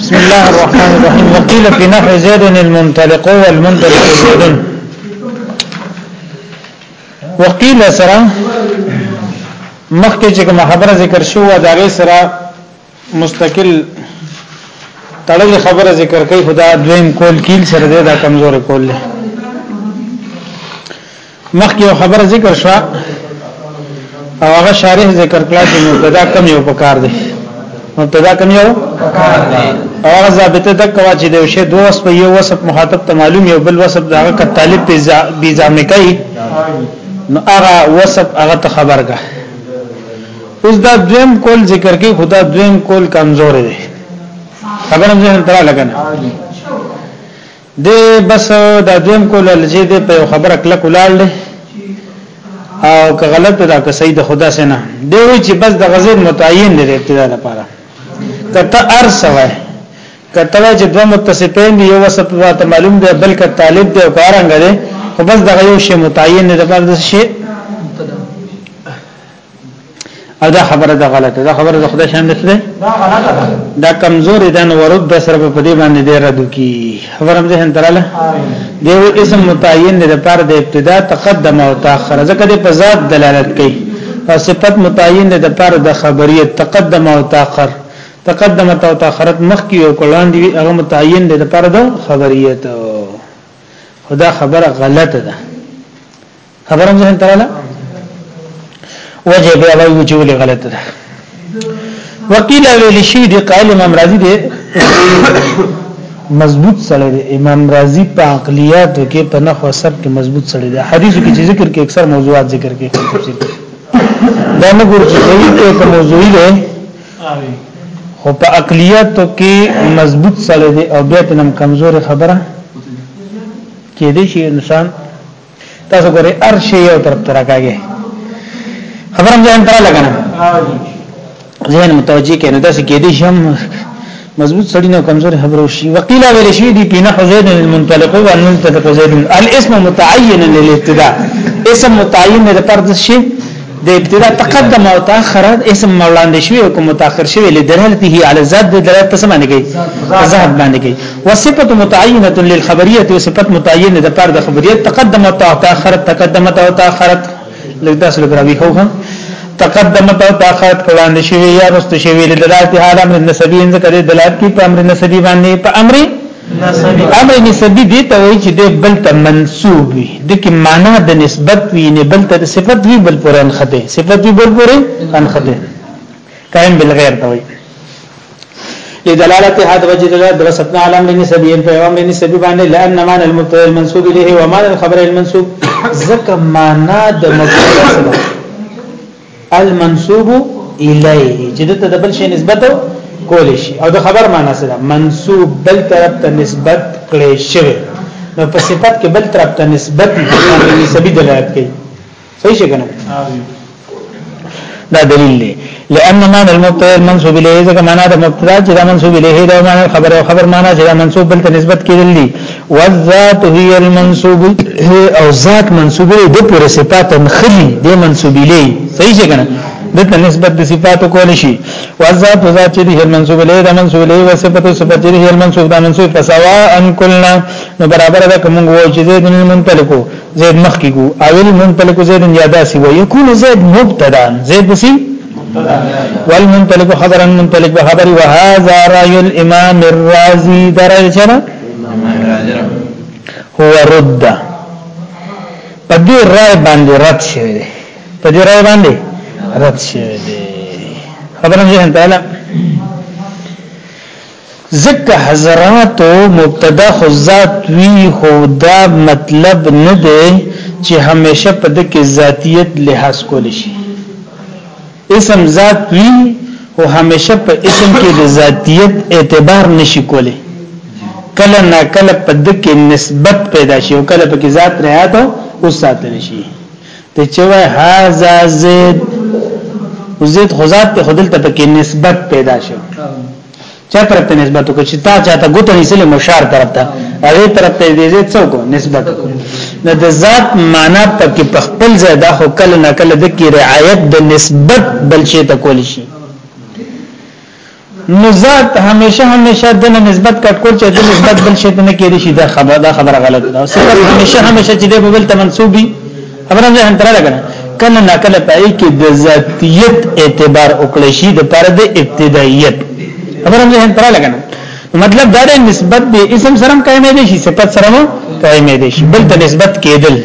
بسم الله الرحمن الرحيم وقيل في نحو زيد المنطلق والمنطلق زيد وقيل سره مخکې چې کوم خبره ذکر شو و دا غي سره مستقل تړلې خبره ذکر کوي خدا دویم کول کیل سره دا کمزور کول له مخکې یو خبره ذکر شوه او هغه شارح ذکر کړه چې مبتدا کم یو پکار دی مبتدا کم یو پکار دی او هغه ضابطه د کوا چې د شی دوه وصف یو وصف مخاطب ته معلوم یو بل وصف دا هغه طالب په ځامه کوي نو هغه وصف هغه ته خبر کا اوس دا دویم کول ذکر کې خدا دویم کول کمزور دی خبرم ځین ترا لګنه دی بس دا دویم کول لږه دی په یو خبره کلک ولاړ دی او که غلط دا که صحیح د خدا سينه دی وی چې بس د غزل متعین دی ابتدا لپاره کته ارسوه کته چې دوه متصفین دی یو وسط ذات معلوم دی بلک طالب دی او کارنګ دی خو بس دغه یو شی متعین دی د بل شی او دا خبره ده غلطه ده خبره ده خدای شان ده ده دا غلطه ده دا کمزورې ده نو ورود د سره په دې باندې ډېر رد کی خبره هم ذهن تراله دی اسم متعین ده پر د ابتدا تقدم او تاخر ځکه د په ذات دلالت کوي او صفت متعین ده پر د خبریت تقدم او تاخر تقدمت او تاخرت مخ کی او کلان دی هغه متعین ده پر د خبریت خدا خبره غلطه ده خبرم ځه تراله وجه بیا وایو چې ولې غلط ده وکیل ویل شي دی قائل امام رازی دی مضبوط سره دی امام رازی په عقلیات کې په نحو سب کې مضبوط سره دی حدیث کې چې ذکر کې اکثر موضوعات ذکر کې تفصیل دا نه ګور چې صحیح ته په موضوعي دی خو په عقلیات کې مضبوط سره دی او بیا تنم کمزور خبره کې دی چې انسان تاسو ګورئ هر شی یو طرف ته راکاږي خبره مې ځان تر لګنه ذهن متوجي کینو دا څه کې دي شم مضبوط سړی نه کمزور خبرو شي وقيل ویل شي دي پینه حزید المنطلق او المنطلق زید الاسم متعین للابتداء اسم متعین لپاره شي د ابتدا تقدم او تاخر اسم وړاندې شوی او کوم متأخر شوی لدلالته علی ذات د دلالت په سمانه کوي ذات باندې کوي وصفه متعینه للخبریه او صفت متعینه د پر د خبریت تقدم او تاخر تقدم او تاخر لږه سره راوي هوه تقدم او تاخر وړاندې شوی یا رست شوی لدلالته علی امر نسبی ان ذکر دلالت په امر نسبی باندې په امر امر نسبی دی ته وایي چې د بل ته منسوب وي د کې معنا د نسبت وي نه بل ته صفت وي بل پورې انخته صفت وي بل پورې انخته قائم بالغیر ته وایي لدلالت هذا وجه دلالت درستنا على امر نسبي په امر نسبي باندې لان معنى المبتدا المنسوب اليه ومعنى الخبر المنسوب ذکر معنا د مبتدا المنسوب الیه چې دته د بل شي نسبت کول شي او د خبر معنی سره منسوب بل طرف ته نسبت کړي شوی نو په صفت کې بل طرف ته نسبت نسبی دلالت کوي صحیح څنګه دا دلیل دی لأن معنى المبتدا المنصوب إليه ځکه معنا د مبتدا چې د منصوب إليه دا معنا خبر او خبر معنا چې د منصوب بل ته نسبت کېدل دي والذات هي المنصوب او ذات منصوب دی د پر صفات خلی دی منصوب لی صحیح څنګه دته نسبت د صفات کول شي والذات ذات دی هر منصوب لی د منصوب لی او صفات صفات دی هر منصوب د منصوب فسوا ان کلنا نو برابر ده کوم وو چې زید منطلقو زید مخ کی کو اول منطلقو زید یا داسی و یکون زید مبتدا زید بسی والمنطلق خبرا منطلق بخبر وهذا رأي الإمام الرازي درجة هو رد په دې رائے باندې رد شوی دی په دې رائے باندې رد شوی دی خبره مې هم تعالی ذکر حضرات مبتدا خو ذات وی خو دا مطلب نه دی چې همیشه په دکې ذاتیت لحاظ کول شي اسم ذات وی او همیشه په اسم کې د ذاتیت اعتبار نشي کولی کله نه کله په دکې نسبت پیدا شي او کله په کې ذات رعایت او ساتل شي ته چې وای هاذا زید زید خو ذات ته خدل ته په کې نسبت پیدا شي چا طرف ته نسبت وکړي چې تا چاته ګوتو نسله مشار طرف ته هغه طرف ته دې زه څوک نسبت نه د ذات معنا پکې په خپل ځای دا خو کله نه کله د کې رعایت د نسبت بل شي ته کول شي نو ذات همیشه همیشه د نسبت کټ کول چې د نسبت بل شي ته نه کېږي دا خبره دا خبره غلطه ده صفت همیشه همیشه چې د بل ته منسوبي خبره ده هم تراله کنه کله نه کله پای کې د ذاتیت اعتبار وکړي شي د پر د ابتدایت خبره ده هم تراله کنه مطلب دا دی نسبت به اسم سره قائم دی شي صفت سره قائم دی شي بل ته نسبت کېدل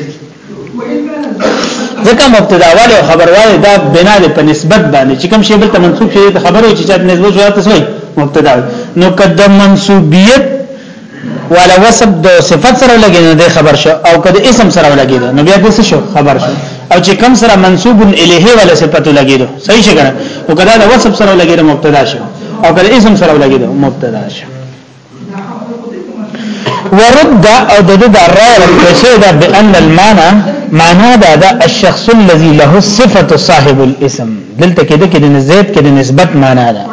ځکه مبتدا والو خبر وای دا بنا ده په نسبت باندې چې کوم شی بل ته منسوب شي ته خبرو چې چا نسبت شو تاسو مبتدا نو قدم منسوبیت ولا وصف د صفت سره لګي نه دی خبر شو او کده اسم سره لګي نو بیا د شو خبر شو او چې کم سره منسوب الیه ولا صفت لګي دو صحیح څنګه او کده د وصف سره لګي مبتدا شو او کده اسم سره لګي دو مبتدا شو ورد او د د راي ورکړي دا بان المعنى معنا دا, دا الشخص الذي له الصفه صاحب الاسم دلته کې د کې د زید کې د نسبت معنا ده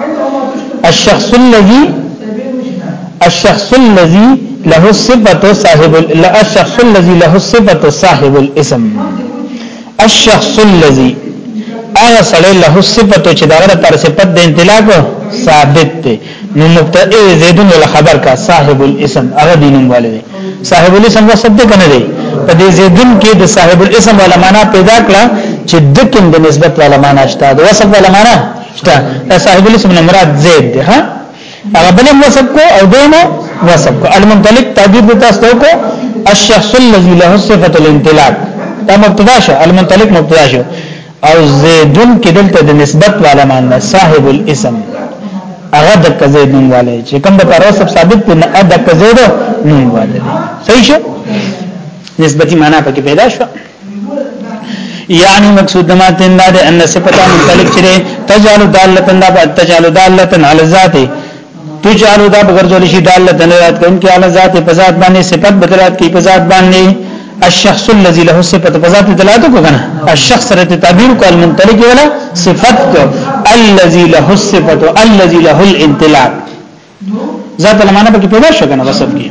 الشخص الذي الشخص الذي له صفه صاحب الشخص الذي له صفه صاحب الاسم الشخص الذي هغه سره له صفته چې دغه پر صفت د انطلاق ثابت دی نو مبتدی زیدون ولا خبر کا صاحب الاسم هغه دینم والي صاحب الاسم وسب ده کنه دی په دې زیدون کې د صاحب الاسم ولا معنا پیدا کړه چې د کوم د نسبت ولا معنا شته د وصف ولا معنا شته صاحب الاسم نه مراد زید ده ها هغه بل وصف کو او دینه وصف کو المنطلق تعبیر د تاسو کو الشخص الذي له صفه الانطلاق دا مبتدا شو المنطلق مبتدا شو او زیدون کې دلته د نسبت والا معنی صاحب الاسم هغه د کزید نوم والے چې کوم د پر وسب ثابت دی نه د کزید نوم والے صحیح شو نسبتی معنی پکې پیدا شو یعنی مقصود ما تن دا ان صفته منطلق چره تجعل دالتن دا تجعل دالتن علی ذاته تو چالو دا بغرزول شي دال دلالت کوم کې اعلی ذات په ذات باندې صفت بدلات کې په ذات باندې الشخص الذي له صفت په ذات دلالت کو کنه الشخص سره تعبیر کو المنطلق ولا صفت کو الذي له صفت الذي له الانطلاق ذات المعنى په کې پیدا شو کنه وصف کې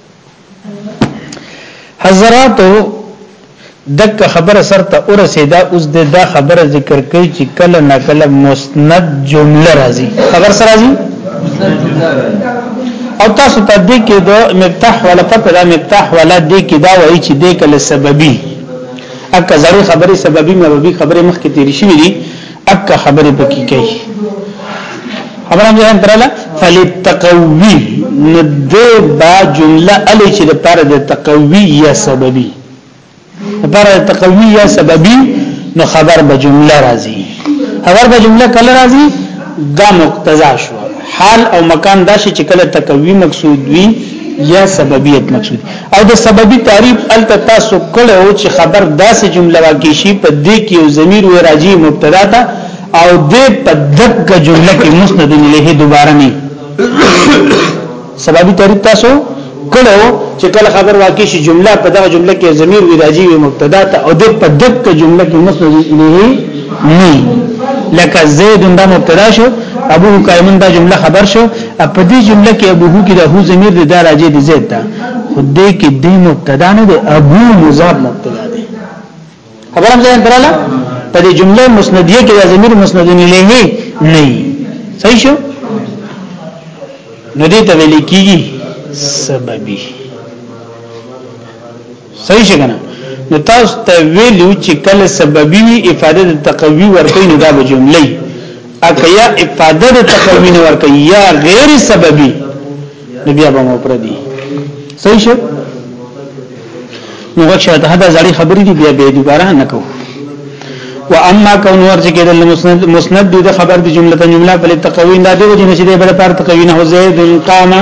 حضراتو دک خبره سر ته ورسېدا اوس د دا خبره ذکر کوي چې کله نه کله مسند جمله راځي خبر سره راځي او تاسو ته دې کې د مفتاح ولا قطع مفتاح ولا دې کې دا وایي چې دې کله سببي اکه زری خبره سببي مببي خبره مخکې تیری شوې دي اک خبرې پکې کوي خبره مې هم تراله فلتقوی ند با جمله الی چې د پر د تقوی یا سببي پر د تقوی یا سببي نو خبر به جمله راځي خبر به جمله کله راځي دا مقتضا شو حال او مکان دا شي چې کله تقوی مقصود وي یا سببیت مقصود او د سببي تعریف الته تاسو کړو چې خبر داسې جمله واقع شي په دې کې یو ضمیر وې راځي مبتدا ته او دې په دغه جمله کې مسند الیه دوباره نه سببي تعریف تاسو کړو چې کله خبر واقع شي جمله په دغه جمله کې ضمیر وې راځي وې مبتدا ته او دې په دغه جمله کې مسند الیه نه لکه زید دا مبتدا شو ابو قائمن دا جمله خبر شو په دې جمله کې ابو هو کې د هو ضمیر د دار اجې د زید ته خو دې کې د مبتدا نه د ابو مضاف مبتدا دی خبره هم ځان دراله په دې جمله مسندیه کې د ضمیر مسند الیه نه صحیح شو نو دې ته ویل کېږي سببي صحیح شګنه نو تاسو ته ویلو چې کله سببي وي افاده د تقوی ورکې نه دا به جملې اکه یا افاده د تقوی نه ورکې یا غیر سببي نو بیا به مو پر دي صحیح شو نو غوښه ته دا ځړې خبرې دي بیا به دوباره نه کوو واما کون ورج کې د مسند مسند د خبر د جمله ته جمله په تقوی نه دی وجه نشي د بل پر تقوی نه هو زید قامه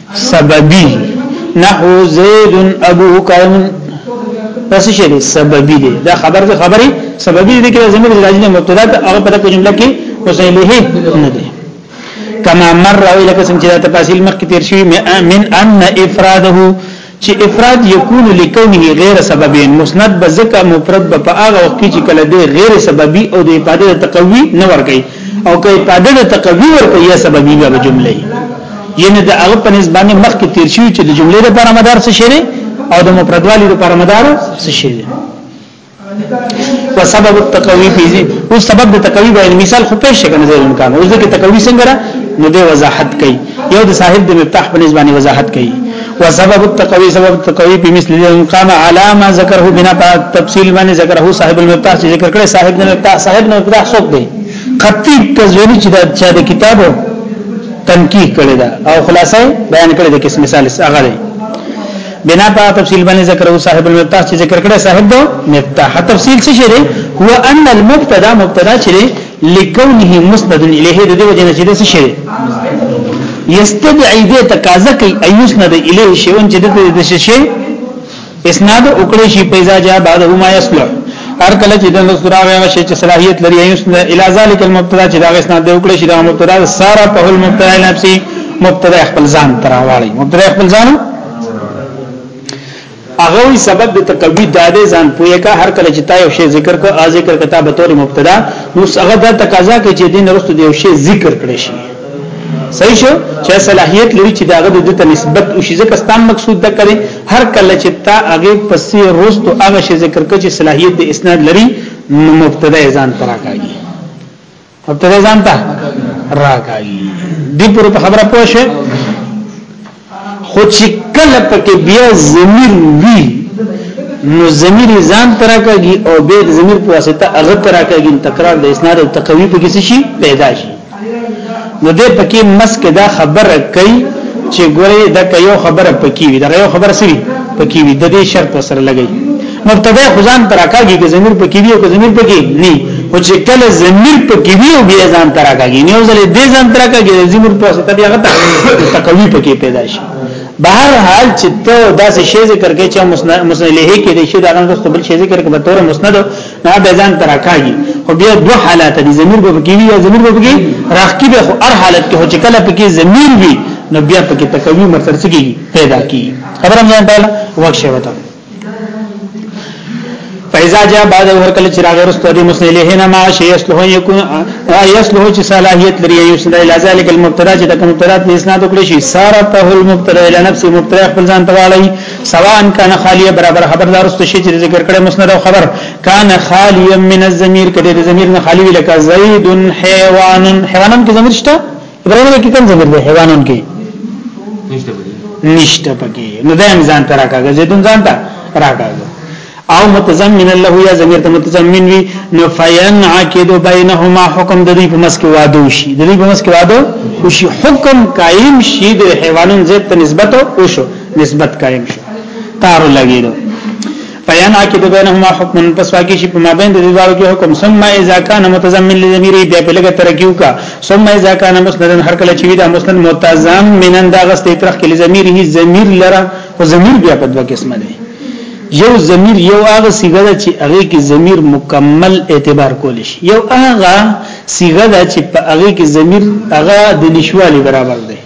سببی نحو زید ابوک پس شي دي سببي دي دا خبر ده خبري سببي دي کې زمير راځي نه مبتدا ته هغه په جمله کې مصيله نه دي کما مر او لکه څنګه چې دا تفاصیل مخکې تیر شوی من ان افراده چې افراد یکون لکونه غیر سببین مسند به ځکه مفرد به په هغه وخت کې چې کله دی غیر سببي او د افاده تقوی نه ورګي او که افاده د تقوی ورګي یا سببي به جمله یعنی د هغه په نسبت مخ کې تیر شي چې د جملې لپاره مدار څه شي او د مفردوالي لپاره مدار څه شي په سبب التقوی پیږي او سبب د تقوی به مثال خو پیش کنه زیر امکان اوس د تقوی څنګه را نو د وضاحت کوي یو د صاحب د مفتاح په نسبت وضاحت کوي وسبب التقوی سبب التقوی په مثل الامکان علامه ذکره بنا په تفصیل باندې ذکره صاحب المفتاح چې ذکر کړي صاحب د مفتاح صاحب د مفتاح څوک دی خطیب تزویری چې دا چا د کتابو تنقیح کړی دا او خلاصې بیان کړی د کس مثال هغه دی بنا په تفصیل باندې ذکر او صاحب المفتاح چې ذکر کړه صاحب دو مفتاح تفصیل څه شری هو ان المبتدا مبتدا چې لکونه مسند الیه د دې وجه نه چې څه شری یستدعی دې تقاضا کوي ایسند الیه شیون چې د څه شی اسناد وکړي شي پیدا جا بعد ما یصلح هر کله چې د مسترا غو شي چې صلاحیت لري ایسند الی ذلک المبتدا چې دا اسناد وکړي شي دا مبتدا سارا په المبتدا نفسي مبتدا خپل ځان تراوالي مبتدا خپل ځان هغه وی سبب د تقوی د دې ځان پوهه کا هر کله چې تا یو شی ذکر کو ا ذکر کتا به تور مبتدا نو هغه د تقاضا کوي چې دین رسو د یو شی ذکر کړي شي صحیح شو چې صلاحیت لري چې داغه د دې ته نسبت او شي ځکه ستام مقصود ده کړي هر کله چې تا هغه پسې رستو هغه شی ذکر کوي چې صلاحیت د اسناد لري نو مبتدا ځان تراکاږي ابتدا ځان ته راکاږي دی پر خبره پوه شئ خو چې کله پکې بیا ضمیر وی نو ضمیر ځان تراکږي او به ضمیر په واسطه هغه تراکږي تکرار د اسناد او تقوی په کیسه شي پیدا شي نو دې پکې مسک دا خبره کوي چې ګوره دا یو خبره پکې وي دا یو خبره سری پکې وي د دې شرط سره لګي مبتدا خدان تراکاږي که ضمیر پکې وي او که ضمیر پکې نه او چې کله ضمیر پکې وي او بیا ځان تراکاږي نه ځل دې ځان تراکاږي ضمیر په واسطه بیا غته تقوی پکې پیدا شي بهر حال چې ته داسې شی ذکر کې چې مسند له کې دې شی دا غوښته خپل شی ذکر کې به تور مسند نه به ځان تراکاږي خو بیا دوه حالات دي ضمیر به پکې وي یا ضمیر به پکې راخکې به خو هر حالت کې هو چې کله پکې ضمیر وي نو بیا پکې تقوی مرترڅ کیږي پیدا کیږي خبره مې ده وښه وته فإذا جاء بعد ورکل چې راغی رسول دې مسند له نه ما شي يصلح يكون يصلح چې صلاحيت لري يسند الى ذلك المبتدا چې د مبتدا په اسناد وکړي شي سارته المبتدا الى نفس مبتدا خپل ځان توالي سواء كان خالي برابر خبردار است شي چې ذکر کړي مسند او خبر كان خاليا من الضمير کده د ضمير نه خالي لکه زيد حيوان حيوانم کې ضمير شته ابراهيم کې کوم ضمیر دی حیوانون کې نشته پکې نشته پکې نو دا ځان تر راکاږي زیتون ځان ته راکاږي او متضمن له یا ضمیر ته متضمن وي نو فینعقد بینهما حکم د دې په مس کې وادو شي د دې په مس کې وادو او شي حکم قائم شي د حیوانون ذات ته نسبت او شو نسبت قائم شو تار لګیدو بیان عقد بینهما حکم پس واقع شي په مابین د دې دوارو کې حکم ثم اذا كان متضمن للضمير بیا په لګه ترکیو کا ثم اذا كان مسندا هر کله چې دا مسند متضمنا دا غست ترخ کې ضمیر هی ضمیر لره او ضمیر بیا په دوه قسمه دی یو ضمیر یو هغه صيغه ده چې هغه کې ضمیر مکمل اعتبار کول شي یو هغه صيغه ده چې په هغه کې ضمیر هغه د نشوالي برابر دی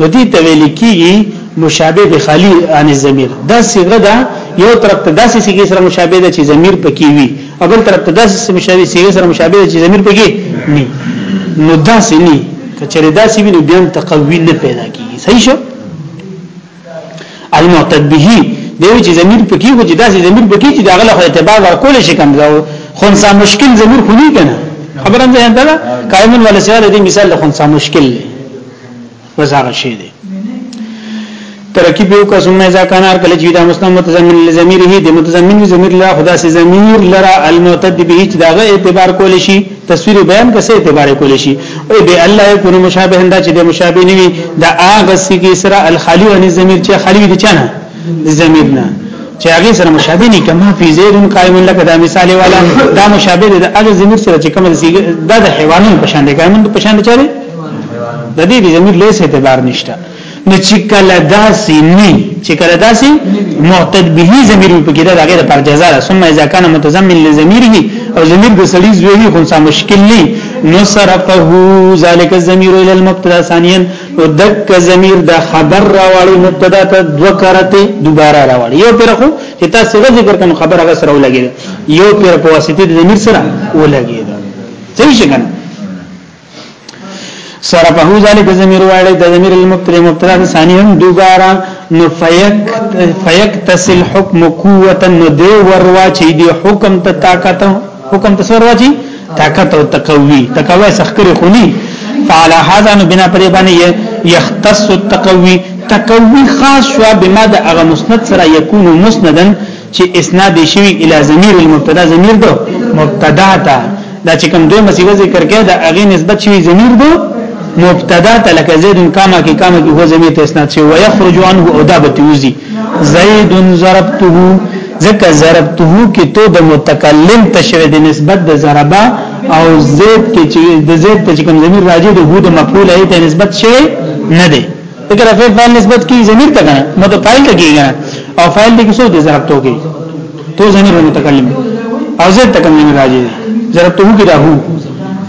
نو دې ته ویل کیږي مشابه به خالی عن الضمیر دا صيغه ده یو طرف ته داسې صيغه سره مشابه ده چې ضمیر پکې وي او بل طرف ته داسې مشابه صيغه سره مشابه ده چې ضمیر پکې نه نو داسې نه کچره داسې وي نو بیان تقوی نه پیدا کیږي صحیح شو المعتد به دیو چې ضمیر پکې هو چې داسې ضمیر پکې چې دا غلغه اعتبار ورکول شي کوم دا خنسا مشکل ضمیر خو نه کنه خبرم ځان دا قائمن ولا سیاله دې مثال خنسا مشکل دی بس هغه شی دی ترکیب یو کا ثم اذا كان هر کله چې دا مسلم متضمن لزمیره دی متضمن لزمیر لا خدا سي ضمیر لرا المعتد به چې داغه اعتبار کول شي تصویر بیان کسه اعتبار کول شي او به الله يكون مشابه انده چې د مشابه نیوي دا اغه سي کې سره الخالی ان ضمیر چې خالی دي چانه د ضمیر نه چې هغه سره مشابه نه کما فی زید قائم لک دا مثال والا دا مشابه د هغه ضمیر سره چې کوم دا د حیوانونو په شان دی قائم په شان دی چاره د دې د ضمیر لیس اعتبار نشته نو چې کله داسې ني چې کله داسې معتد به ضمیر په کې دا هغه د پر جزاء ثم اذا كان متضمن لضمیره او ضمیر د سړي زوی خو مشکل نه نو صرفه ذلك الضمير الى المبتدا ثانيا نو دک ضمیر دا خبر راوړي مبتدا ته دو کرته دوباره راوړي یو پر خو چې تاسو غږ ذکر کړو خبر هغه سره ولګي یو پر په واسطه د ضمیر سره ولګي صحیح څنګه سره په هو ذالک ضمیر واړي د ضمیر المبتدا مبتدا ثانی هم دوباره نو فیک فیک تسل حکم قوتا نو دی وروا چې دی حکم ته طاقت حکم ته وروا چې طاقت او تقوی تقوی سخکر خونی فعلى هذا نو بنا پر باندې يختص التقوي تقوي خاص شو بما د هغه مسند سره يكون مسندا چې اسناد شوی الى ضمير المبتدا ضمير دو مبتدا ته دا چې کوم دوه مسیبه ذکر کړه دا هغه نسبت شوی ضمير دو مبتدا ته لکه زید کما کې کما کې هو ضمير ته اسناد شوی ويخرج عنه او دا بتوزي زید ضربته ځکه ضربته کې تو د متکلم تشوي د نسبت د ضربه او زید کې چې د زید ته کوم ضمیر راځي د هو د مفعول ایت نسبت شي نه دی ذکر فعل فعل نسبت کی ضمیر ته کنه نو ته فاعل ته کیږي او فاعل دې کیسو د ضرب تو کې تو ضمیر متکلم او زید ته کوم ضمیر راځي ضرب تو کې راهو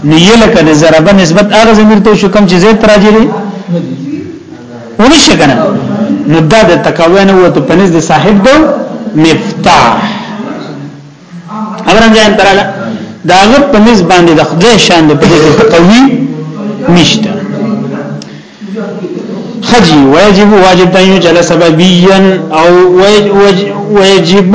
نه یې لکه د ضربه نسبت هغه ضمیر ته شو کوم چې زید راځي ونه شي کنه نو دا د تقوا نه وته پنځ د صاحب دو مفتاح امران جان تراله دا غو پنځ باندې د خدای شان د پدې تقوی نشته خجی واجب واجب د یو جل سببیا او واجب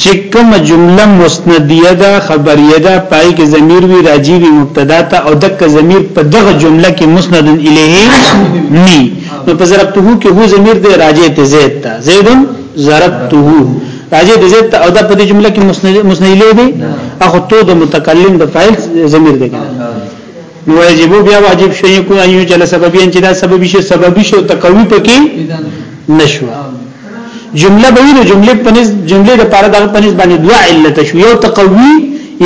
چې کوم جمله مسندیه ده خبریه ده پای کې ضمیر وی راجی وی مبتدا ته او دک ضمیر په دغه جمله کې مسند الیه نی نو په ضربته کې هو ضمیر دی راجی ته زید ته زید ضربته راجی ته زید ته او دا په دې جمله کې مسند مسند الیه دی اخو تو د متکلم د فاعل ضمیر دی نو واجب بیا واجب شو یکون ان یجل سببین چې دا سبب شي سبب شي او تقوی پکې نشو جمله به نو جمله پنځ جمله د پاره دغه پنځ باندې دوا علت شو یو تقوی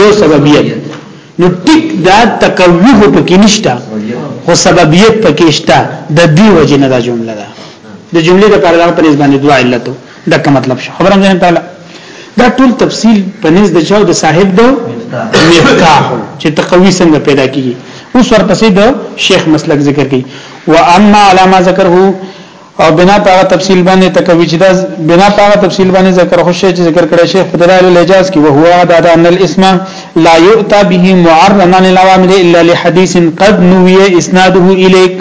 یو سببیت نو ټیک دا تقوی هو پکې نشتا خو سببیت پکې شتا د دې وجه نه دا جمله ده د جمله د پاره دغه پنځ باندې دوا علت دا کوم مطلب شو خبره ځان تعالی دا ټول تفصیل په نس د چاو د صاحب دو مفتاح چې تقوی څنګه پیدا کیږي اوس ورپسې د شیخ مسلک ذکر کړي و اما علامه ذکر هو او بنا په تفصیل باندې تکوی چې دا بنا په تفصیل باندې ذکر خو شی چې ذکر کړی شیخ فدلال الاجاز کې وهو دا دا ان الاسم لا يؤتى به معرنا للعوامل الا لحديث قد نوي اسناده اليك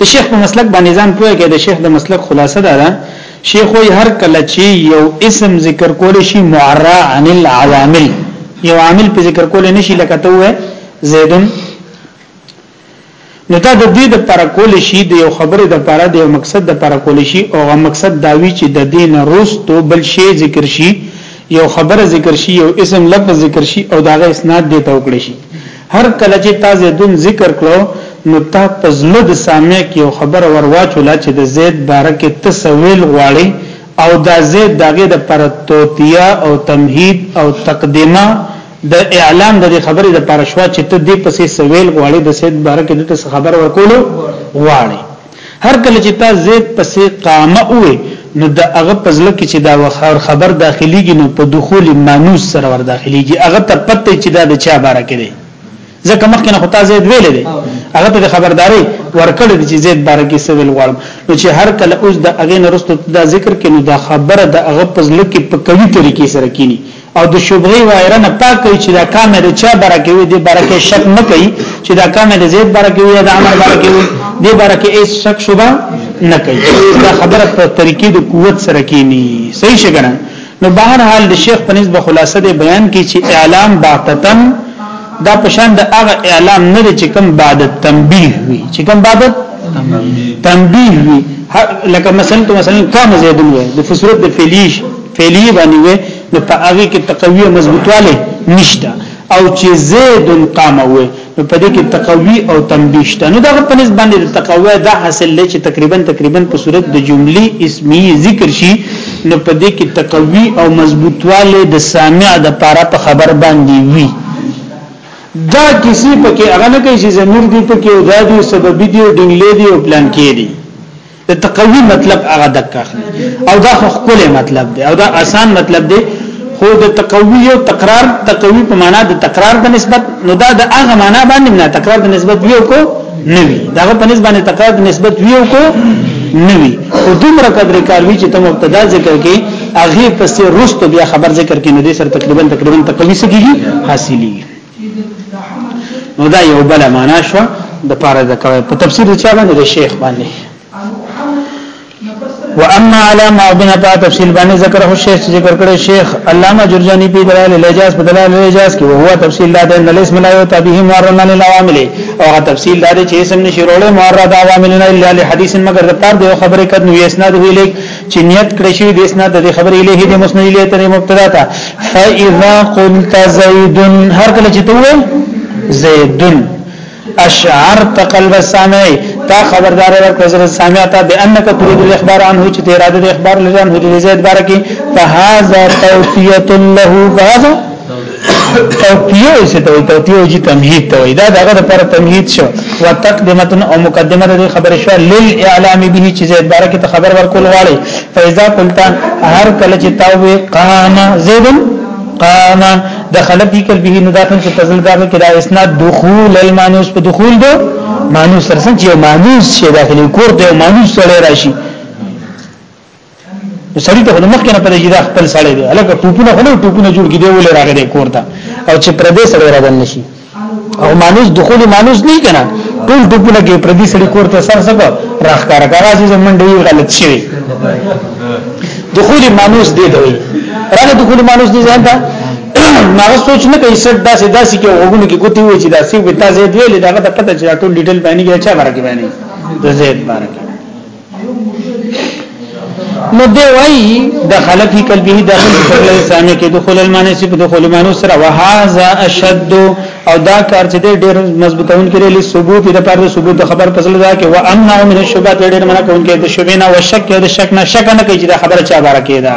د شیخ په مسلک باندې ځان پوهه کې د شیخ د مسلک خلاصه ده شیخ وی هر کله چې یو اسم ذکر کول شي معرا عن العوامل یو عامل په ذکر کول نشي لکه ته وې زیدن نو دا د دې د پر کول شي د یو خبره د پر د یو مقصد د پر کول شي او غو مقصد داوی چې د دین روستو بل شی ذکر شي یو خبره ذکر شي یو اسم لفظ ذکر شي او داغه اسناد دې ته وکړي شي هر کله چې تا زیدون ذکر کړو نو تا په زړه د سامع کې یو خبره ور واچوله چې د زید باره کې ته څه ویل غواړې او دا زید د هغې دپاره توطیه او تمهید او تقدمه د اعلان د دې خبرې دپاره شوه چې ته دې پسې څه ویل غواړې د سید باره کې دته څه خبره ورکولو غواړې هر کله چې تا زید پسې قامه وې نو د هغه پزله کې چې دا وخر خبر داخليږي نو په دخول مانوس سره ور داخليږي هغه ته پته چې دا د چا باره کې دی ځکه مخکې نه خطا زید ویل دی هغه ته خبرداري ورکړ دي چې زید باره کې سویل غواړم نو چې هر کله اوس د اغه نرستو دا ذکر کینو دا خبره د اغه پزله کې په کوي طریقې سره کینی او د شبغي وایره نه پاک کوي چې دا کامه د چا برکه وي د برکه شک نه کوي چې دا کامه د زید برکه وي د عمر برکه وي د برکه هیڅ شک شوبه نه کوي دا خبره په طریقې د قوت سره کینی صحیح شګنه نو بهر حال د شیخ په نسبت خلاصه د بیان کی چې اعلام باطتن دا پشان د هغه اعلام نه لري چې کوم بعد تنبیه وي چې کوم بعد تنبیه وي لکه مثلا تو مثلا کام زیدون وي د فسرت د فعلیش فعلیه باندې وې نو په هغه کې تقوی او مضبوطواله نشته او چې زید قام وې نو په دې کې تقوی او تنبیه شته نو دا په نسبت باندې تقوی دا حاصل لې چې تقریبا تقریبا په صورت د جملې اسمی ذکر شي نو په دې کې تقوی او مضبوطواله د سامع د پاره په خبر باندې وی دا کسی پکې هغه نه کوي چې زمير دی پکې او دا دی سبب دی او ډنګلې دی او پلان کې دی د تقوی مطلب هغه دک اخلي او دا خو خپل مطلب دی او دا آسان مطلب دی خو د تقوی او تکرار تقوی په معنا د تکرار په نسبت نو دا د هغه معنا باندې نه تکرار د نسبت ویو کو نه وی دا په نسبت باندې تکرار د نسبت ویو کو نه وی او دومره قدر کار وی چې تم مبتدا ذکر کې هغه پسې رست بیا خبر ذکر کې نو دې سره تقریبا تقریبا تقوی سګي حاصلېږي نو دا یو بل معنا شو د پاره د کوي په تفسیر چا باندې د شیخ باندې واما على ما بنا په تفصیل باندې ذکر هو شیخ ذکر کړی شیخ علامه جرجانی په دلال الاجاز په دلال الاجاز کې هو تفصیل دا د اسم لا یو تبه مورنا للعوامل او هغه تفصیل دا چې اسم نشي رولې مورد عوامل نه الا لحدیث مگر د پاره د خبره کډ نو اسناد ویلې چې نیت کړی شوی د اسناد د خبرې له دې مسند له تر مبتدا ته فاذا قلت زید هر کله چې ته زید اشعرت قلب السامع تا خبردار ورکړ زر سامع ته بانک تريد الاخبار عنه چې ته اراده د اخبار لران هو د زید بارکی فهذا توفیه له فهذا توتیو څه ته توتیو جی تمهید ته دا دغه د پر تمهید شو وتقدمه او مقدمه د خبر شو لیل اعلام به چې زید بارک ته خبر ورکول غواړي فیضا قلتا هر کله چې تاوی قام زید قام دخل فی قلبه نو داخل چې تزل دا کې دا اسناد دخول المانوس په دخول دو مانوس سره چې مانوس شي داخلي کور ته مانوس سره راشي سړی ته د مخکنه په دې دا خپل سړی دی الګ ټوپونه خو نه ټوپونه جوړ کړي دی ولې راغلی کور ته او چې پر دې سړی راځل نشي او مانوس دخول مانوس نه کنا ټول ټوپونه کې پر دې سړی کور ته سر سب راخکار کار عزیز منډي غلط شوی دخول مانوس دی دی راغه دخول مانوس دی ځان ته ناغه سوچ نه کوي سټ داسې داسې کې وګونو کې کوتي وي چې داسې وتا زید ویل دا غته پته چې ټول ډیټیل باندې کې اچھا ورکه باندې د زید بارکه نو دی وای دخل فی قلبه داخل فی قلبه سامع کې دخول المعنی سی په دخول معنی سره وهذا اشد او دا کار چې ډېر مضبوطون کې لري ثبوت د پر ثبوت خبر پسل دا کې وامنع من الشبهات ډېر منع کون کې د شبهه نه او شک او د شک نه شک نه کوي چې دا خبره چا بار کې ده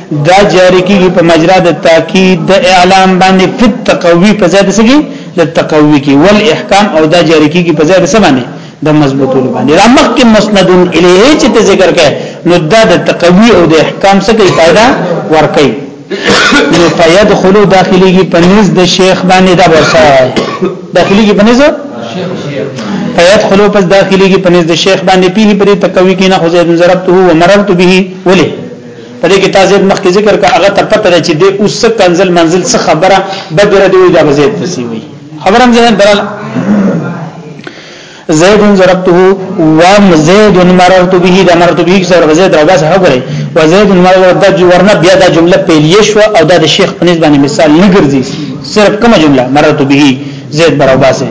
دا جاری کیږي په مجرا د تاکید د اعلام باندې په تقوی په ځای دسګي د تقوی کې ول احکام او دا جاری کیږي په ځای د سمانه د مضبوطولو باندې را مخ کې مسند الیه چې ته ذکر کړي نو دا د تقوی او د احکام څخه کوي پیدا ور کوي نو فیدخلوا داخليږي په نس د شیخ باندې دا ورسره داخليږي په نس فیدخلوا پس داخليږي په نس د شیخ باندې پیه پرې تقوی کې نه خو زید ضربته و مررت به ولې په دې کې تاسو مخکې ذکر کا هغه ته پته ده چې د اوس کنزل منزل څه خبره بدره دی وي دا به زید پسی وي خبره هم ځین درل زید ضربته و زید مررت به د مررت به سره زید را بس هغه و زید مررت د ورنه بیا د جمله پیلیه شو او د شیخ په نسبت مثال نه ګرځي صرف کومه جمله مررت به زید بر اوباسه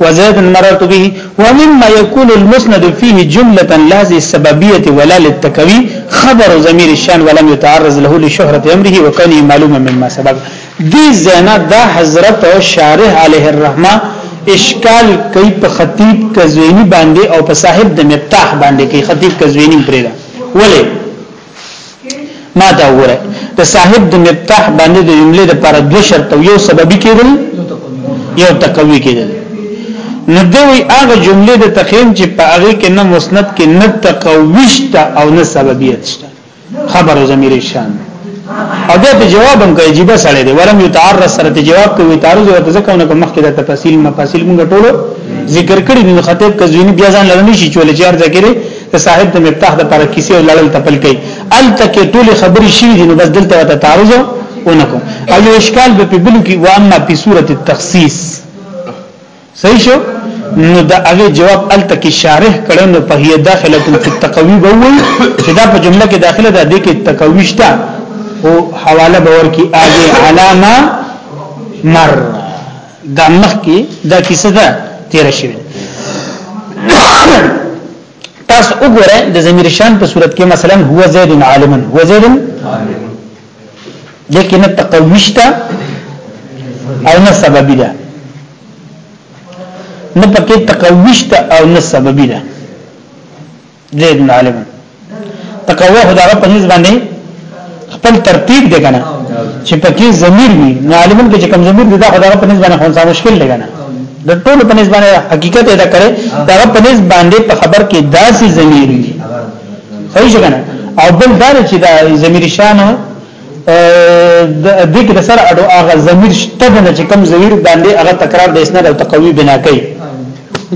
وزید مررت به ومما يكون المسند فيه جمله لا للسببيه ولا للتكوي خبر ضمير الشان ولم يتعرض له لشهره امره وكونه معلوما مما سبق دي زینا دا حضرت او شارح عليه الرحمه اشکال کوي په خطیب کزوینی باندې او په صاحب د مفتاح باندې کوي خطیب کزوینی پرې ده ولی ما دا وره د صاحب د مفتاح باندې د جملې د پر دوه شرط یو سببي کېدل یو تقوی کېدل نو دوی هغه جملې د تقیم چې په هغه کې نه مسند کې نه تقویشت او نه سببیت شته خبر زمیر شان او دا ته جواب هم کوي جيبه سره دی ولم يتعرض سره ته جواب کوي تعرض ورته ځکه نه کوم مخکې د تفاصیل مفاصیل موږ ټولو ذکر کړی نو خطیب کزوینی بیا ځان لرنی شي چول چار ذکرې ته صاحب د مفتاح د پر کیسه او لړل تپل کوي الته کې ټول خبري شي دي نو بس دلته وته تعرض ونکو او یو اشکال به په بلو کې و اما په صورت التخصیص صحیح شو نو دا هغه جواب الته کې شارح کړي نو په هي داخله په تقوی به وي چې دا په جمله کې داخله ده د کې تقوی شته او حواله باور کې اجه علامه مر دا مخکې دا کیسه ده تیر شي تاسو وګورئ د ضمیر شان په صورت کې مثلا هو زید عالم هو زید عالم لیکن تقویشتا او نه سببی ده نه پکې تقویشتا او نه سببی ده زید بن عالم تقوه دا په نسبت باندې خپل ترتیب دی کنه چې پکې ضمیر وي نو عالمون کې کوم ضمیر دی دا خدای په نسبت باندې خونسا مشکل دی کنه د ټول په نسبت باندې حقیقت ادا کړي دا په نسبت باندې په خبر کې داسې ضمیر وي صحیح څنګه او بل دا چې دا ضمیر شان د دې کې سره اډو هغه ضمیر شته نه چې کوم ضمیر باندې هغه تکرار د اسناد او تقوی بنا کوي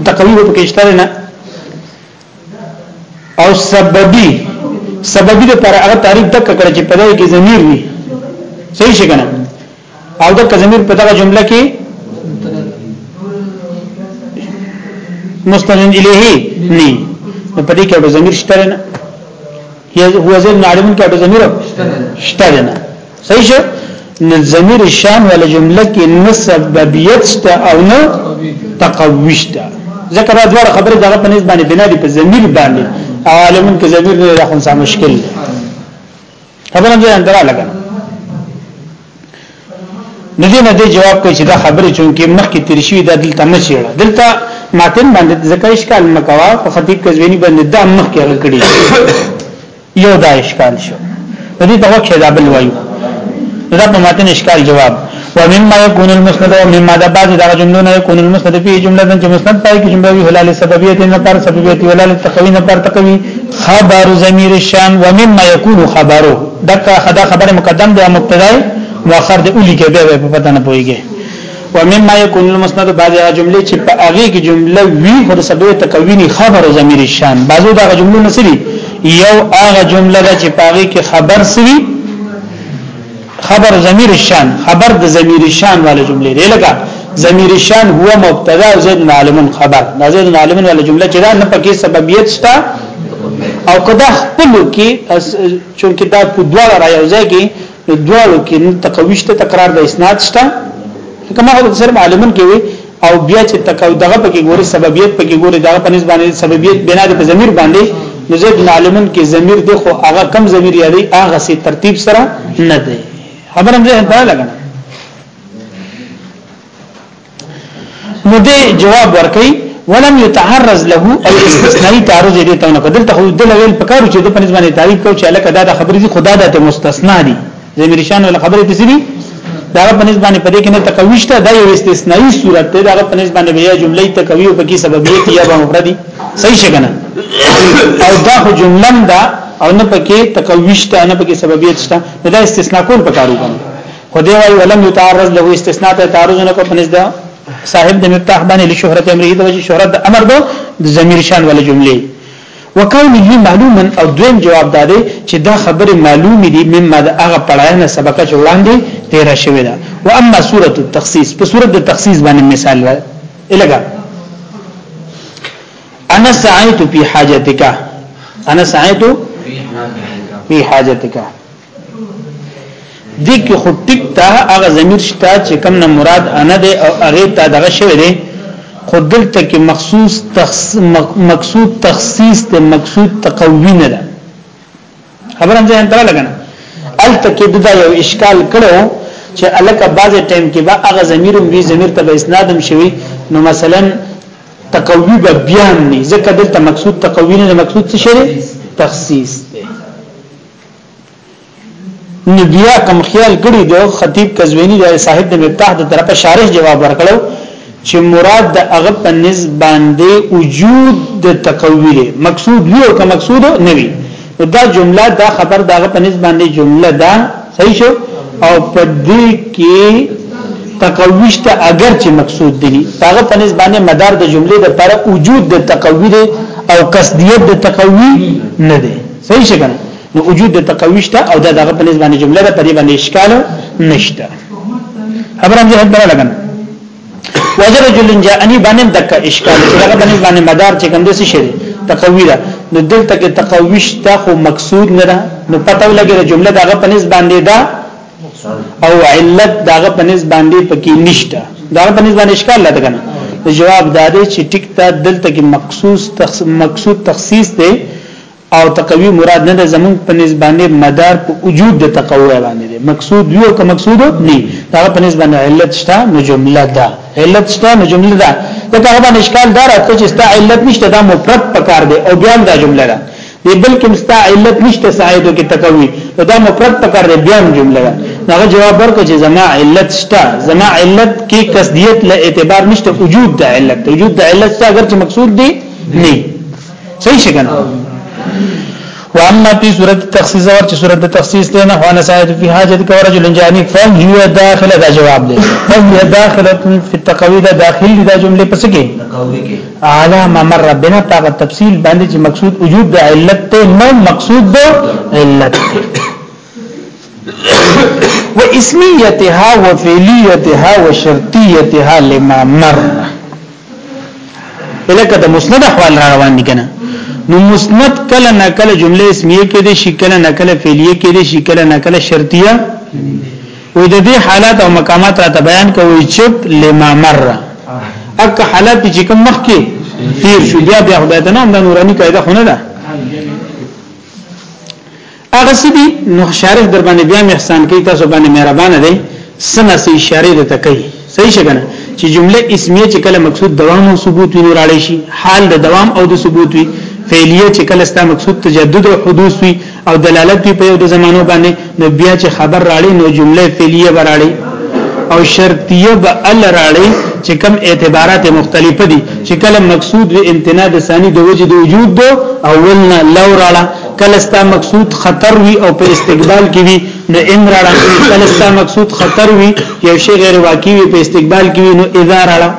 تقوی په کې شته نه او سببي سببي د پر هغه تعریف دک کړ چې په دای کې ضمیر وي صحیح شي کنه او د ضمیر په دغه جمله کې مستند الیه نه په دې کې به ضمیر شته نه یا هو زید معلومن کړه ضمیر شته نه صحیح شو ضمیر شان ولا جمله کې نسببیت شته او نه تقوی شته ځکه دا ډول خبره دغه په نسبت باندې بنا دي په ضمیر باندې عالمون کې ضمیر نه راخون سم مشکل خبره دې اندرا لګا نو دې نه دې جواب کوي چې دا خبره چون کې مخکې تیر شوی دا دلته نه چیړه دلته ماتن باندې ځکه اشکال مکوا په خطیب کزوینی باندې دا مخکې هغه کړی یو دا اشکال شو دې ته وخت دا بل وایو دا په ماتن اشکال جواب ومما يكون المسند ومما ده بعض دغه جملو نه يكون المسند فيه جمله چې مسند پای کې جمله وی هلال سببیت نه پر سببیت ولال تقوی نه پر تقوی خبر ضمیر شان ومما یکون خبرو دغه خدا خبر مقدم دی او مبتدا مؤخر دی اولی کې به په پتا نه پويږي ومما یکون المسند بعضی جملې چې په هغه کې جمله وی خو د سبب تکوینی خبر ضمیر شان بعضو دغه جملو نسری یو هغه جمله چې په هغه کې خبر سوی خبر ضمیر شان خبر د ضمیر شان والا جمله دی لکه ضمیر شان هو مبتدا او زید معلوم خبر دا زید معلوم والا جمله چې دا نه پکې سببیت شته او کدا خپل کې چونکه دا په دوه را یو ځای کې دوه کې تقویشته تکرار د اسناد شته کما هو سر معلومن کې وي او بیا چې تکاو دغه پکې ګوري سببیت پکې ګوري دغه په نسبت باندې سببیت بنا د ضمیر باندې نو زید عالمن کې ضمیر دی خو هغه کم ضمیر یادی هغه سي ترتیب سره نه دی خبر هم ځه پای لګنه نو دې جواب ورکړي ولم يتعرض له او استثنائی تعرض دې ته نه کدل ته خو دل ویل پکارو چې د پنځ باندې تعریف کو چې الکه دا د خبرې خدا د مستثنا دي زمیر شان ول خبره پسې دي دا په نسبت باندې پدې کې نه تقوی شته دا یو استثنایی صورت دی دا په نسبت باندې بیا جملې تقوی او پکې سببیت یا به مفردی صحیح شګنه او دا خو جمله ده او نه پکې تقوی شته نه پکې سببیت شته دا استثناء کول پکارو کوي خو دی وايي ولم يتعرض له استثناء ته تعرض نه کو په نسبت صاحب د مفتاح باندې لشهرت امره د وجه شهرت امر دو د ضمیر شان ولا جمله وکونه معلوما او دویم جواب دا دی چې دا خبره معلومه دي مما د هغه پړاینه سبقه چې وړاندې تیر شوی دا و اما سوره التخصیص په سوره د تخصیص باندې مثال را الګا انا سعیت فی حاجتک انا سعیت فی حاجتک دې کې خو ټیک ته هغه ضمیر شته چې کوم نه مراد انا ده او هغه ته دغه شوی دی خو دلته کې مخصوص تخص... مقصود تخصیص ته مقصود تقوی نه ده خبره هم ځان ته لګنه الته کې دا یو اشکال کړو چې الکه بعض ټیم کې به هغه ضمیر هم وی ضمیر ته به اسنادم شوی نو مثلا تقوی به بیان نه ځکه دلته مقصود تقوی نه مقصود څه شری تخصیص نو بیا کم خیال کړي دو خطیب قزوینی د صاحب د مفتاح د طرفه شارح جواب ورکړو چې مراد د هغه په نسبت باندې وجود د تقوی دی مقصود وی او که مقصود نه وی دا جمله دا خبر دا په نسبت باندې جمله دا صحیح شو او په دې کې تقویشته اگر چې مقصود دی هغه په نسبت باندې مدار د جمله د پر وجود د تقوی دی او قصدیت د تقوی نه دی صحیح شګنه نو وجود د تقوی شته او دا دغه په نسبت باندې جمله ده په دې باندې اشکال نشته خبره دې هدره لګنه وجر جلن جاءنی باندې دک اشکال چې هغه باندې باندې مدار چې کوم دسي شي تقوی ده نو دلته کې تقوی شته خو مقصود نه ده نو پته ولګي جمله دغه په نسبت باندې ده او علت دغه په نسبت باندې پکې نشته دغه په نسبت باندې اشکال لته کنه جواب دا دی چې ټیک ته دلته کې مخصوص تخص... مقصود تخصیص دی او تقوی مراد نه ده زمون په نسبانه مدار په وجود د تقوی باندې ده مقصود وی او که مقصود نه دا په نسبانه علت شته نو جمله ده علت شته نو جمله ده دا هغه باندې اشکال دار ته چې ستا علت نشته دا مفرد پکار دی او بیا دا جمله ده دی بلکې ستا علت نشته سایدو کې تقوی دا مفرد پکار دی بیا جمله ده هغه جواب ورکړي چې زما علت شته زما علت کې قصدیت له اعتبار نشته وجود د علت وجود د علت څخه اگر چې مقصود دی نه صحیح شګنه واما فی صورت تخصیص اور چې صورت تخصیص دی نه وانا سایت فی حاجت کا رجل جانی فهم هی داخله دا جواب دی فهم هی داخله فی التقوی دا داخل دا جمله پس کې اعلی ما مر ربنا طاقت تفصیل باندې چې مقصود وجود د علت ته نو مقصود د علت و اسمیتها و فعلیتها و شرطیتها لما مر الکه د مسند احوال را روان دي کنه نو مسند کله نه کله جمله اسمیه کې دي شي کله نه کله فعلیه کې دي شي کله نه کله شرطیه و د دې حالات او مقامات را بیان کوي چپ لما مر اک حالات چې کوم مخ کې تیر شو بیا بیا خدای ته نام د نورانی قاعده خونه ده هغه سدي نو شارح در باندې بیا احسان کوي تاسو باندې مهربان دي سنا سي اشاره د تکي صحیح شګنه چې جمله اسمیه چې کله مقصود دوام او ثبوت وي نور اړې شي حال د دوام او د ثبوت وي فعلیه چې کله ستا مقصود تجدد او حدوث وي او دلالت وي په یو د زمانو باندې نو بیا چې خبر راړي نو جمله فعلیه براړي او شرطیه به ال راړي چې کم اعتبارات مختلف دي چې کله مقصود و امتناع د ثانی د وجود وجود دو اولنا لو راړه کله ستا مقصود خطر وي او په استقبال کې وي نو ان راړه کله ستا مقصود خطر وي یو شی غیر واقعي وي په استقبال کې وي نو اذا راړه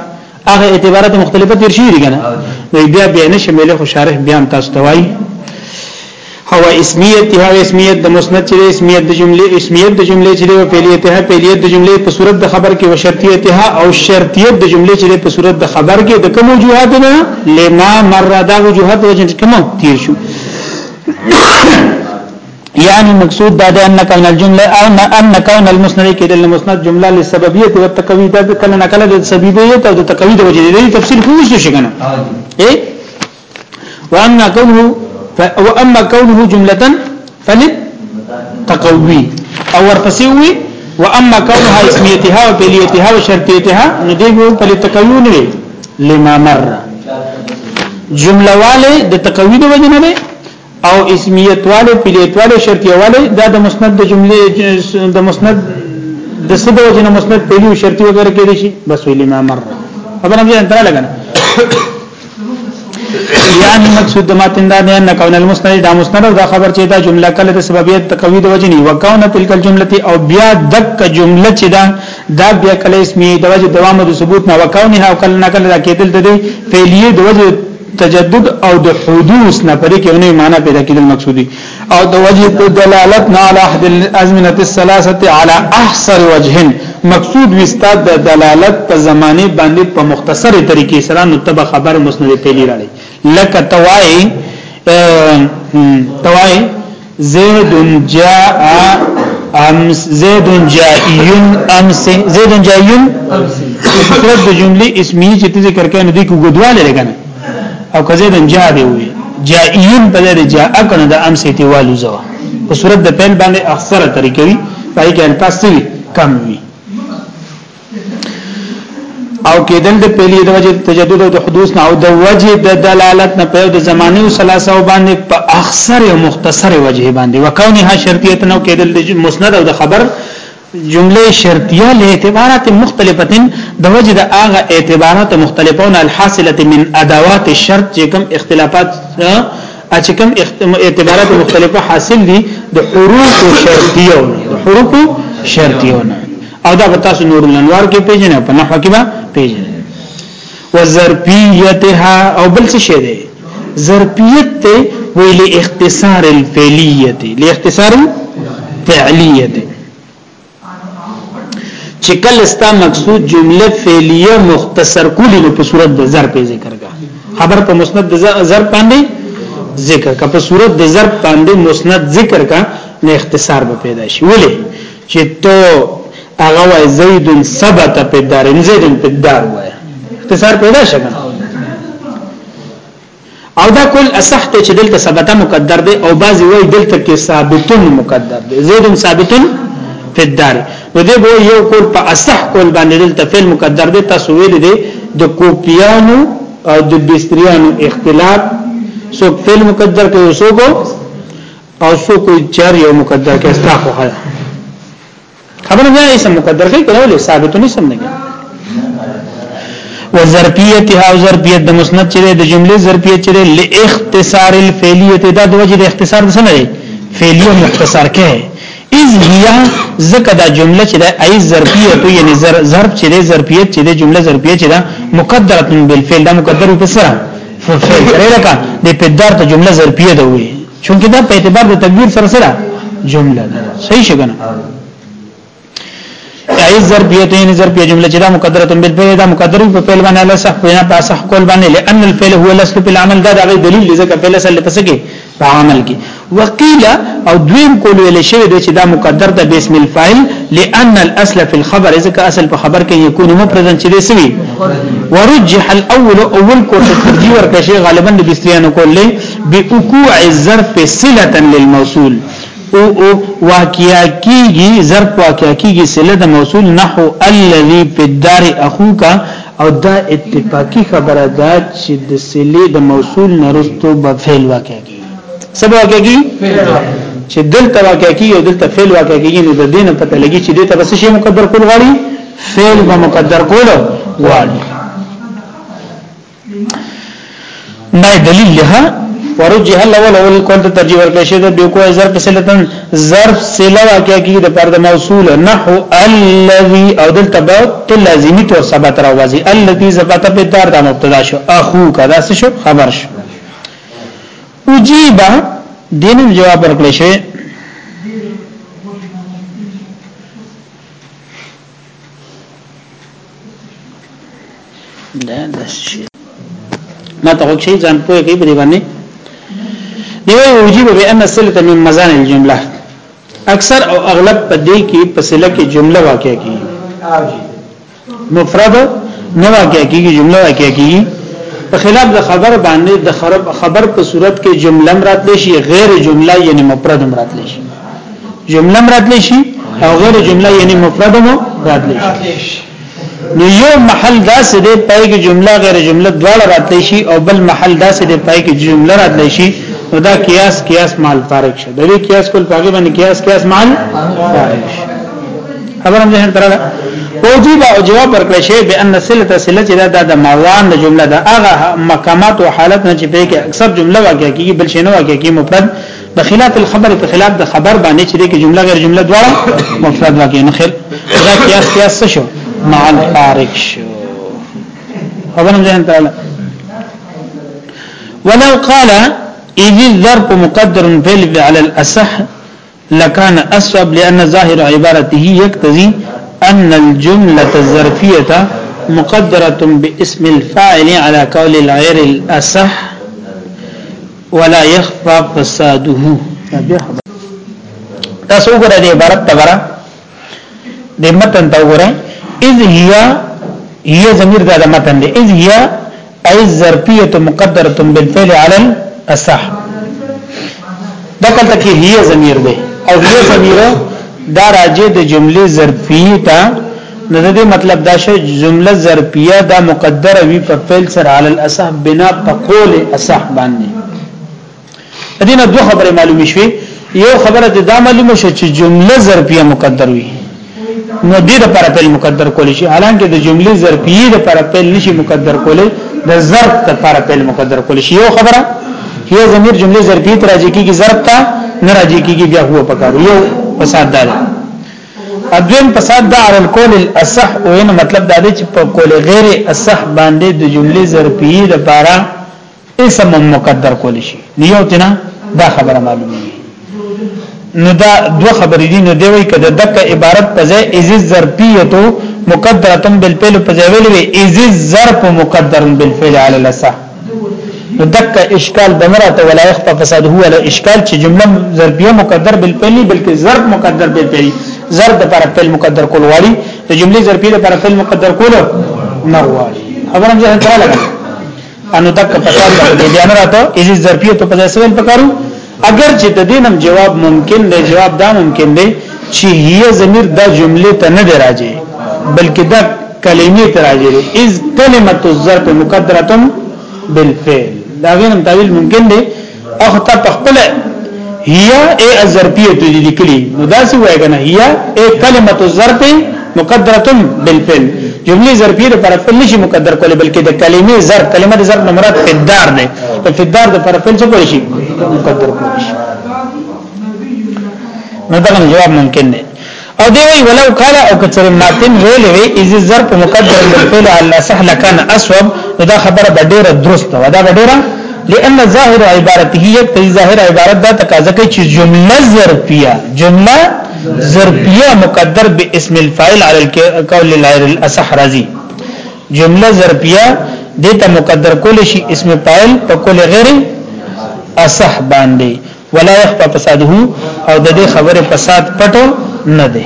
هغه اعتبارات مختلفه تیر شي دي کنه نو بیا بیا نه شمله خو شارح بیا تاسو توای هو اسمیت دی هو اسمیت د مسند چې اسمیت د جمله اسمیت د جمله چې په پیلیت ها پیلیت د جمله په صورت د خبر کې او شرطیت ها او شرطیت د جمله چې په صورت د خبر کې د کوم وجوهات نه لما مر دا وجوهات وجه کوم تیر شو یعنی مقصود دا ده ان کون الجمله او ان کون المسند کې د مسند جمله لسببیت او تقوی د کله نه کله د سببیت او د تقوی د وجې دی تفصیل خو وشو شي کنه اے وان کونه واما کونه جمله فل تقوی او ورپسې وی واما کونها اسمیتها او بلیتها او شرطیتها نو دی په تقوی نه لما مر جمله والے د تقوی د وجنه ده او اسمیت والے پلیت والے شرطی والے دا د مسند د جمله د مسند د سبا وجنه مسند پلیو شرطی وغیرہ کې دي شي بس ویل ما مر خبر هم انترا لګنه یعنی مقصود د ماتن دا نه کون المسند دا مسند دا خبر چې دا جمله کله د سببیت تقوی د وجنی وکونه تلک الجمله او بیا دک جمله چې دا دا بیا کله اسمي د وجه دوام او د ثبوت نه وکاونه او کله نه کله دا کېدل د دې فعلیه د وجه تجدد او د حدوث نه پرې کې ونه معنا پیدا کېدل مقصودی او د وجه دلالت نه علی احد الازمنه الثلاثه علی احسر وجه مقصود وستا د دلالت په زمانه باندې په مختصر طریقې سره نو تب خبر مسند پیلی راړي لکه توای توای زید جاء امس زید جائیون امس زید جائیون مفرد د جملې اسمیه چې ته ذکر کړې نو دې کو غدواله لګنه او که زید جاء دی وي جائیون په دې جاء کنه د امس ایتوالو زوا په صورت د پیل باندې اکثره طریقې وي پای کې الفاظ کم وي او کېدل د پیلې د وجه تجدد او د حدوث نه او د وجه د دلالت نه په د زمانه او ثلاثه باندې په اخسر او مختصر وجه باندې وکونها شرطیه نو کېدل د مسند او د خبر جمله شرطیه له اعتبارات مختلفتن د وجه د هغه اعتبارات مختلفون الحاصله من ادوات الشرط چې کوم اختلافات چې کوم اعتبارات مختلفه حاصل دي د حروف شرطیه حروف شرطیه او دا به تاسو نور الانوار کې پیژنې په نحو کې به پیژنې وظرفیتها او بل څه شه ده ظرفیت ته ویل اختصار الفعلیه لاختصار الفعلیه چې کله ستا مقصود جمله فعلیه مختصر کولی نو په صورت د ضرب ذکر کا خبر په مسند د ضرب باندې ذکر کا په صورت د ضرب باندې مسند ذکر کا نه اختصار به پیدا شي ولې چې تو هغه وای زید ثبت په دار زید په دار وای اختصار پیدا شګنه او دا کول اصح ته چې دلته ثبته مقدر دی او بعضی وای دلته کې ثابتون مقدر دی زید ثابتون په دار نو دې به یو کول په اصح کول باندې دلته فعل مقدر دی تاسو ویل دی د کوپیانو او د بستریانو اختلاف سو فعل مقدر کې وسوګو او سو کوئی چار یو مقدر کې استا خو خلا خبر نه اسم مقدر کې کړو له ثابت نه سم نه وظرفیتها او ظرفیت د مسند چې د جملې ظرفیت چې لاختصار الفعلیت دا د وجه د اختصار څه نه دی فعلیه مختصر کې اذ هي زکه دا جمله چې د ای ظرفیت یعنی ظرف چې د ظرفیت چې د جمله ظرفیت چې دا مقدره بالفعل دا مقدره په سره فعل لري لکه د پدار ته جمله ظرفیت وي چونکه دا په اعتبار د تقدیر سره سره جمله ده صحیح شګنه ای ظرفیتین ظرفیه جمله چې دا مقدره تم بالفعل دا مقدره په فعل باندې له صح بنا په صح کول باندې لئن الفعل هو الاصل په العمل دا د دلیل ځکه فعل اصل پس کې په عمل کې وقيل او دویم کول ویل شوی دی چې دا مقدر ده باسم الفاعل لئن الاصل في الخبر ځکه اصل په خبر کې یکون مفردا چې دی سوی ورجح الاول اول کو ترجیح ورکړي غالبا د بستریانو کولې بوقوع الظرف صله للموصول او او واقعیا کیږي ظرف واقعیا کیږي صله د موصول نحو الذي في الدار اخوك او دا اتفاقی خبره ده چې د صله د موصول نرستو به فعل واقع کیږي سبا واقع کیږي چې دلته واقع کیږي او دلته فعل واقع کیږي نو د دین پته لګي چې دته بس شی مقدر کول غواړي فعل به مقدر کول غواړي دا دلیل له ورجه الاول اول کول ته ترجیح ورکړي شه د بیو کوه ظرف سلتن ظرف سله واقع کی د پر د موصول نحو الذي او د تبعت لازمی تو ثبت را وځي الذي ثبت په دار د مبتدا شو اخو کدا څه شو خبر شو اجیبا دین جواب ورکړي شه دا داس شي ما ته وکړي ځان پوهه کوي په باندې دی وجيب بان الصله من مزان الجمله اکثر او اغلب په دې کې په صله کې جمله واقع کیږي مفرد نه واقع کیږي جمله واقع کیږي په خلاف د خبر باندې د خبر په صورت کې جمله مراد لشي غیر جمله یعنی مفرد مراد لشي جمله مرادلی شي او غیر جمله یعنی مفرد مو راتلی شي نو یو محل داسې دی پای کې جمله غیر جمله دواړه راتلی شي او بل محل داسې دی پای کې جمله راتلی شي نو دا قیاس قیاس مال فارق شه د دې قیاس کول پاګې باندې قیاس قیاس مال فارق شه خبرم ځه تر دا وجيب او جواب ورکړ شي به ان سله سله چې دا د موان د جمله دا هغه مقامات او حالت نه چې په کې اکثر جمله واقع کیږي بل شنو واقع کیږي مفرد د خلاف الخبر په خلاف د خبر باندې چې د جمله غیر جمله دواړه مفرد واقع نه خیر دا قیاس قیاس څه شو مع الفارق شو خبرم ځان تعالی ولو قال اذ الظرف مقدر بالف على الاصح لكان اصوب لان ظاهر عبارته يقتضي ان الجمله الظرفيه مقدره باسم الفاعل على قول الغير الاصح ولا يخفى فساده تاسو وګورئ د عبارت تبره د متن ته وګورئ اذ هي هي ضمیر دا د متن دی اذ هي اي ظرفيه مقدره بالفعل على الصح دکلته کې هي ضمیر دی او هي ضمیر دا راځي د جملې ظرفیه ته نو د دې مطلب دا شی جمله ظرفیه دا مقدره وی په فعل سره علی الاصح بنا په قول اصح باندې دینه دوه خبره معلومه شوه یو خبره د دا معلومه شوه چې جمله ظرفیه مقدر وی نو دې د پر فعل مقدر کول شي حالانکه د جمله ظرفیه د پر فعل نشي مقدر کول د ظرف د پر فعل مقدر کول شي یو خبره هي ضمیر جمله ظرفیه تراجی کیږي ظرف ته نه راځي کیږي بیا هو پکارو یو فساد دار ادویم فساد دا علی القول الاصح او ان مطلب دا دی چې په قول غیر اصح باندې د جملې ظرفیه لپاره اسم مقدر کول شي نیوتنا دا خبره معلومه نو دا دو خبرې دي نو دی وی کده دک عبارت په ځای از ظرفیتو مقدره بالفعل په ځای ویلې از ظرف مقدر بالفعل علی الاصح نو دک اشکال بنرا ته ولا يخفى فساد هو له اشکال چې جمله ضربيه مقدر بالفعل بلکې ضرب مقدر بالفعل ضرب پر فعل مقدر کول غواړي د جملې ضربيه پر فعل مقدر کول نه غواړي خبرم ځه ته لګا انو دک فساد بیا نه راته اذ ضربيه ته په ځای سوال پکارو اگر چې د دینم جواب ممکن دی جواب دا ممکن دی چې هي ضمیر دا جمله ته نه راځي بلکې دا کلمې ته راځي اذ کلمه الظرف مقدره بالفعل دا غینم تعویل ممکن دی او ته خپل هي ای الظرفیه دې لیکلي نو دا څه وایي کنه هي ای کلمه الظرف مقدره بالفعل جمله ظرفیه د پر فعل نشي مقدر کول بلکې د کلمې ظرف کلمه د ظرف نه مراد فدار ده په فدار د پر فعل څه کول شي مقدر کول شي نو دا جواب ممکن دی او دی وی ولو قال او کثر ماتن ویل وی از ظرف مقدر بالفعل على سهل كان اسوب دا خبره به ډیره درست و دا به ډیره لأن ظاهر عبارته یقتضي ظاهر عبارت دا تقاضا کوي چې جمله ظرفیه جمله ظرفیه مقدر باسم الفاعل علی القول الغیر الاصح رازی جمله ظرفیه دته مقدر کول شي اسم فاعل په کول غیر اصح باندې ولا يخفى فساده او د دې خبره فساد پټ نه دی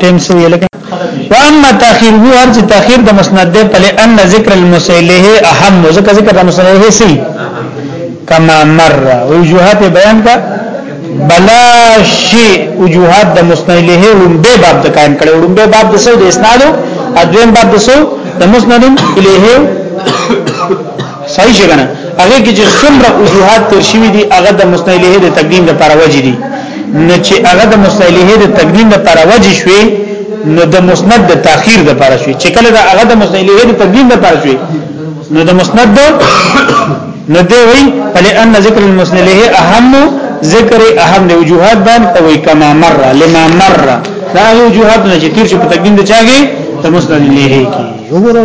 تم سو یې لګا واما تاخير هو ارج تاخير د مسند ده په ان ذکر المسيله اهم ذکر ذکر د مسند سي کما مر وجوهات بیان کا بلا شی وجوهات د مسند له لومبه باب د قائم کړي لومبه باب د سو د اسنادو اذن باب د سو د مسند الیه صحیح څنګه هغه کې چې څومره وجوهات تر شوی دي هغه د مستعلیه د تقدیم لپاره وجه دي نو چې هغه د مستعلیه د تقدیم لپاره وجه شوی نو د مسند د تاخير د لپاره شوی چې کله دا هغه د مستعلیه د تقدیم لپاره شوی نو د مسند د نو دی وی بل ان ذکر المسنده اهم ذکر اهم دی وجوهات باندې او کما مر لما مر دا وجوهات نه چې تیر شي په تقدیم د چاګي د مسند لیه کی وګورئ